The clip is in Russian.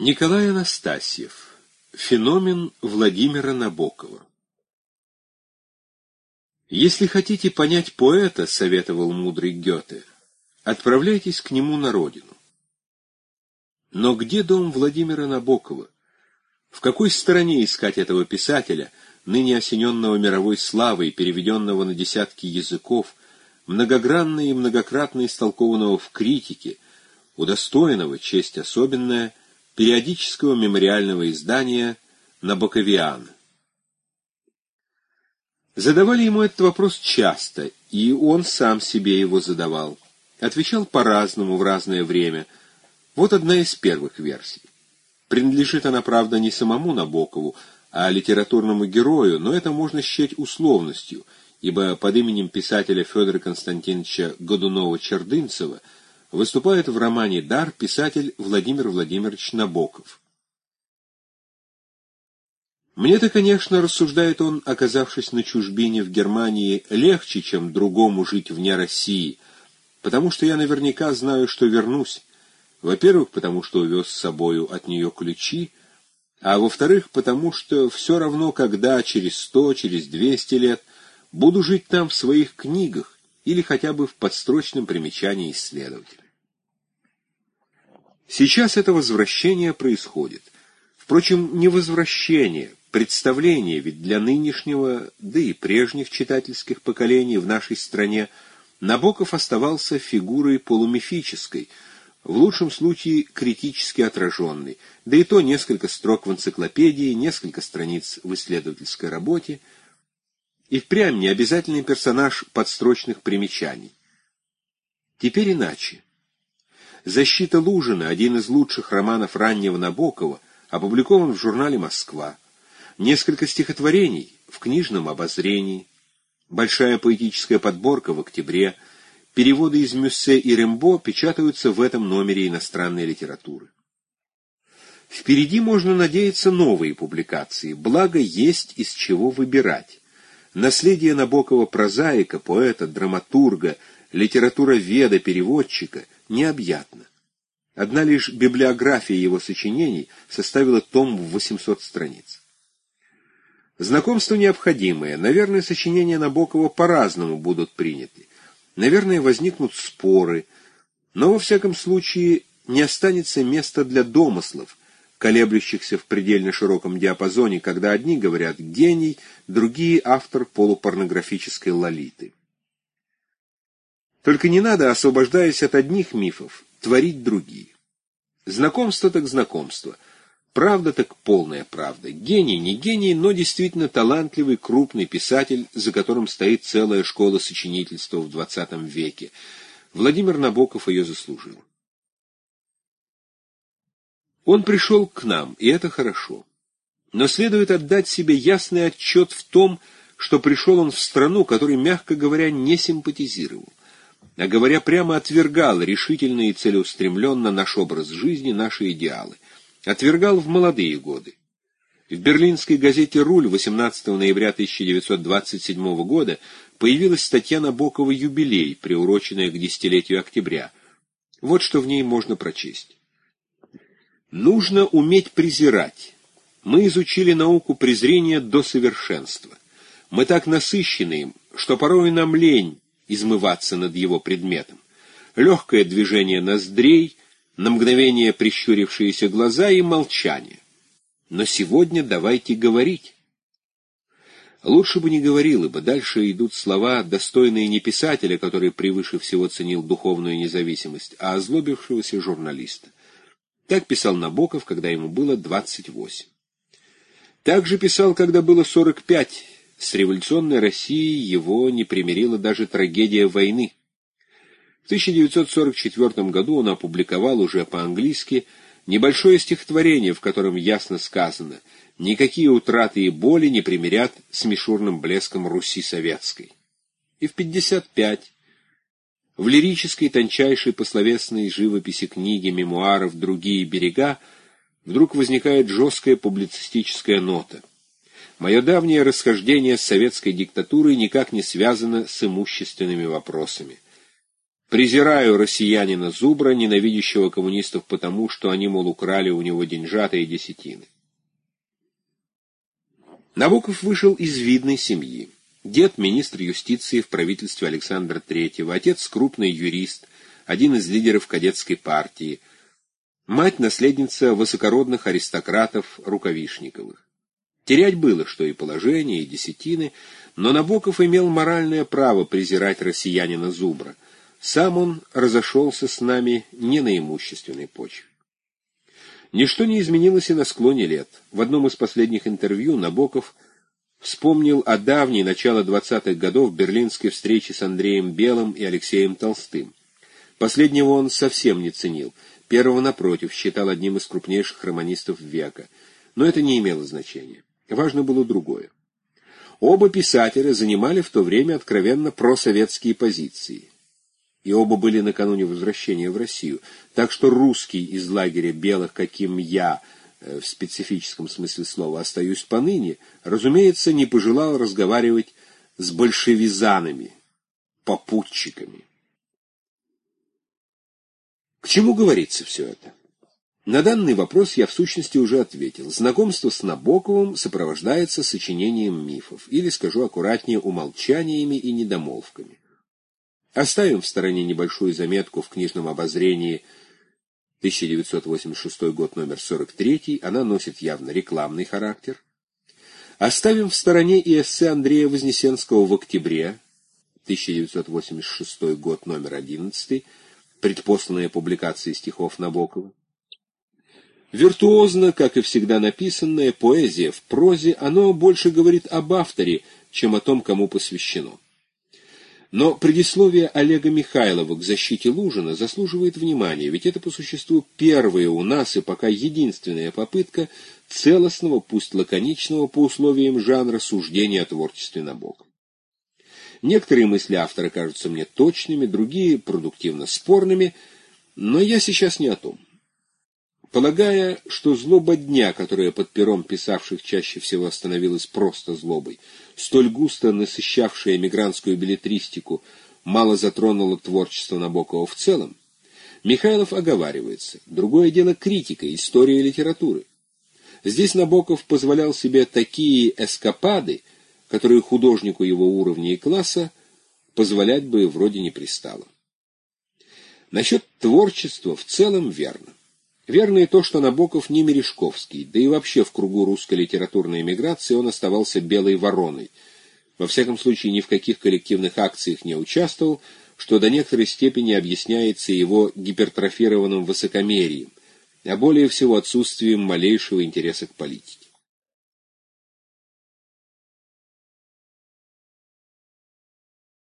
Николай Анастасьев. Феномен Владимира Набокова. Если хотите понять поэта, советовал мудрый Гёте, отправляйтесь к нему на родину. Но где дом Владимира Набокова? В какой стороне искать этого писателя, ныне осененного мировой славой, переведенного на десятки языков, многогранно и многократно истолкованного в критике, удостоенного, честь особенная, периодического мемориального издания «Набоковиан». Задавали ему этот вопрос часто, и он сам себе его задавал. Отвечал по-разному в разное время. Вот одна из первых версий. Принадлежит она, правда, не самому Набокову, а литературному герою, но это можно счесть условностью, ибо под именем писателя Федора Константиновича Годунова-Чердынцева – выступает в романе «Дар» писатель Владимир Владимирович Набоков. Мне-то, конечно, рассуждает он, оказавшись на чужбине в Германии, легче, чем другому жить вне России, потому что я наверняка знаю, что вернусь. Во-первых, потому что увез с собою от нее ключи, а во-вторых, потому что все равно, когда через сто, через двести лет буду жить там в своих книгах, или хотя бы в подстрочном примечании исследователя. Сейчас это возвращение происходит. Впрочем, не возвращение, представление, ведь для нынешнего, да и прежних читательских поколений в нашей стране Набоков оставался фигурой полумифической, в лучшем случае критически отраженной, да и то несколько строк в энциклопедии, несколько страниц в исследовательской работе — и впрямь не обязательный персонаж подстрочных примечаний. Теперь иначе. «Защита Лужина», один из лучших романов раннего Набокова, опубликован в журнале «Москва». Несколько стихотворений в книжном обозрении. Большая поэтическая подборка в октябре. Переводы из Мюссе и Рембо печатаются в этом номере иностранной литературы. Впереди можно надеяться новые публикации, благо есть из чего выбирать. Наследие Набокова прозаика, поэта, драматурга, литературоведа, переводчика необъятно. Одна лишь библиография его сочинений составила том в 800 страниц. Знакомство необходимое. Наверное, сочинения Набокова по-разному будут приняты. Наверное, возникнут споры. Но, во всяком случае, не останется места для домыслов, колеблющихся в предельно широком диапазоне, когда одни говорят «гений», другие — автор полупорнографической лолиты. Только не надо, освобождаясь от одних мифов, творить другие. Знакомство так знакомство. Правда так полная правда. Гений не гений, но действительно талантливый, крупный писатель, за которым стоит целая школа сочинительства в XX веке. Владимир Набоков ее заслужил. Он пришел к нам, и это хорошо. Но следует отдать себе ясный отчет в том, что пришел он в страну, которой, мягко говоря, не симпатизировал, а говоря прямо отвергал решительно и целеустремленно наш образ жизни, наши идеалы. Отвергал в молодые годы. В берлинской газете «Руль» 18 ноября 1927 года появилась статья Набокова «Юбилей», приуроченная к десятилетию октября. Вот что в ней можно прочесть. Нужно уметь презирать. Мы изучили науку презрения до совершенства. Мы так насыщены им, что порой нам лень измываться над его предметом. Легкое движение ноздрей, на мгновение прищурившиеся глаза и молчание. Но сегодня давайте говорить. Лучше бы не говорил, ибо дальше идут слова, достойные не писателя, который превыше всего ценил духовную независимость, а озлобившегося журналиста. Так писал Набоков, когда ему было 28. Так же писал, когда было 45. С революционной Россией его не примирила даже трагедия войны. В 1944 году он опубликовал уже по-английски небольшое стихотворение, в котором ясно сказано «Никакие утраты и боли не примирят с мишурным блеском Руси советской». И в 55 в лирической, тончайшей пословесной живописи книги, мемуаров «Другие берега» вдруг возникает жесткая публицистическая нота. Мое давнее расхождение с советской диктатурой никак не связано с имущественными вопросами. Презираю россиянина Зубра, ненавидящего коммунистов потому, что они, мол, украли у него деньжата и десятины. Набоков вышел из видной семьи. Дед — министр юстиции в правительстве Александра III, отец — крупный юрист, один из лидеров кадетской партии, мать — наследница высокородных аристократов Рукавишниковых. Терять было, что и положение, и десятины, но Набоков имел моральное право презирать россиянина Зубра — сам он разошелся с нами не на имущественной почве. Ничто не изменилось и на склоне лет. В одном из последних интервью Набоков вспомнил о давней, начало 20-х годов, берлинской встрече с Андреем Белым и Алексеем Толстым. Последнего он совсем не ценил. Первого, напротив, считал одним из крупнейших романистов века. Но это не имело значения. Важно было другое. Оба писателя занимали в то время откровенно просоветские позиции и оба были накануне возвращения в Россию. Так что русский из лагеря белых, каким я в специфическом смысле слова остаюсь поныне, разумеется, не пожелал разговаривать с большевизанами, попутчиками. К чему говорится все это? На данный вопрос я в сущности уже ответил. Знакомство с Набоковым сопровождается сочинением мифов, или, скажу аккуратнее, умолчаниями и недомолвками. Оставим в стороне небольшую заметку в книжном обозрении 1986 год, номер 43, она носит явно рекламный характер. Оставим в стороне и эссе Андрея Вознесенского в октябре 1986 год, номер 11, предпосланная публикация стихов Набокова. Виртуозно, как и всегда написанная, поэзия в прозе, оно больше говорит об авторе, чем о том, кому посвящено. Но предисловие Олега Михайлова к защите Лужина заслуживает внимания, ведь это по существу первая у нас и пока единственная попытка целостного, пусть лаконичного по условиям жанра суждения о творчестве Набокова. Некоторые мысли автора кажутся мне точными, другие продуктивно спорными, но я сейчас не о том. Полагая, что злоба дня, которая под пером писавших чаще всего становилась просто злобой, столь густо насыщавшая эмигрантскую билетристику, мало затронула творчество Набокова в целом, Михайлов оговаривается. Другое дело критика, история литературы. Здесь Набоков позволял себе такие эскапады, которые художнику его уровня и класса позволять бы вроде не пристало. Насчет творчества в целом верно. Верно и то, что Набоков не Мережковский, да и вообще в кругу русской литературной эмиграции он оставался белой вороной. Во всяком случае, ни в каких коллективных акциях не участвовал, что до некоторой степени объясняется его гипертрофированным высокомерием, а более всего отсутствием малейшего интереса к политике.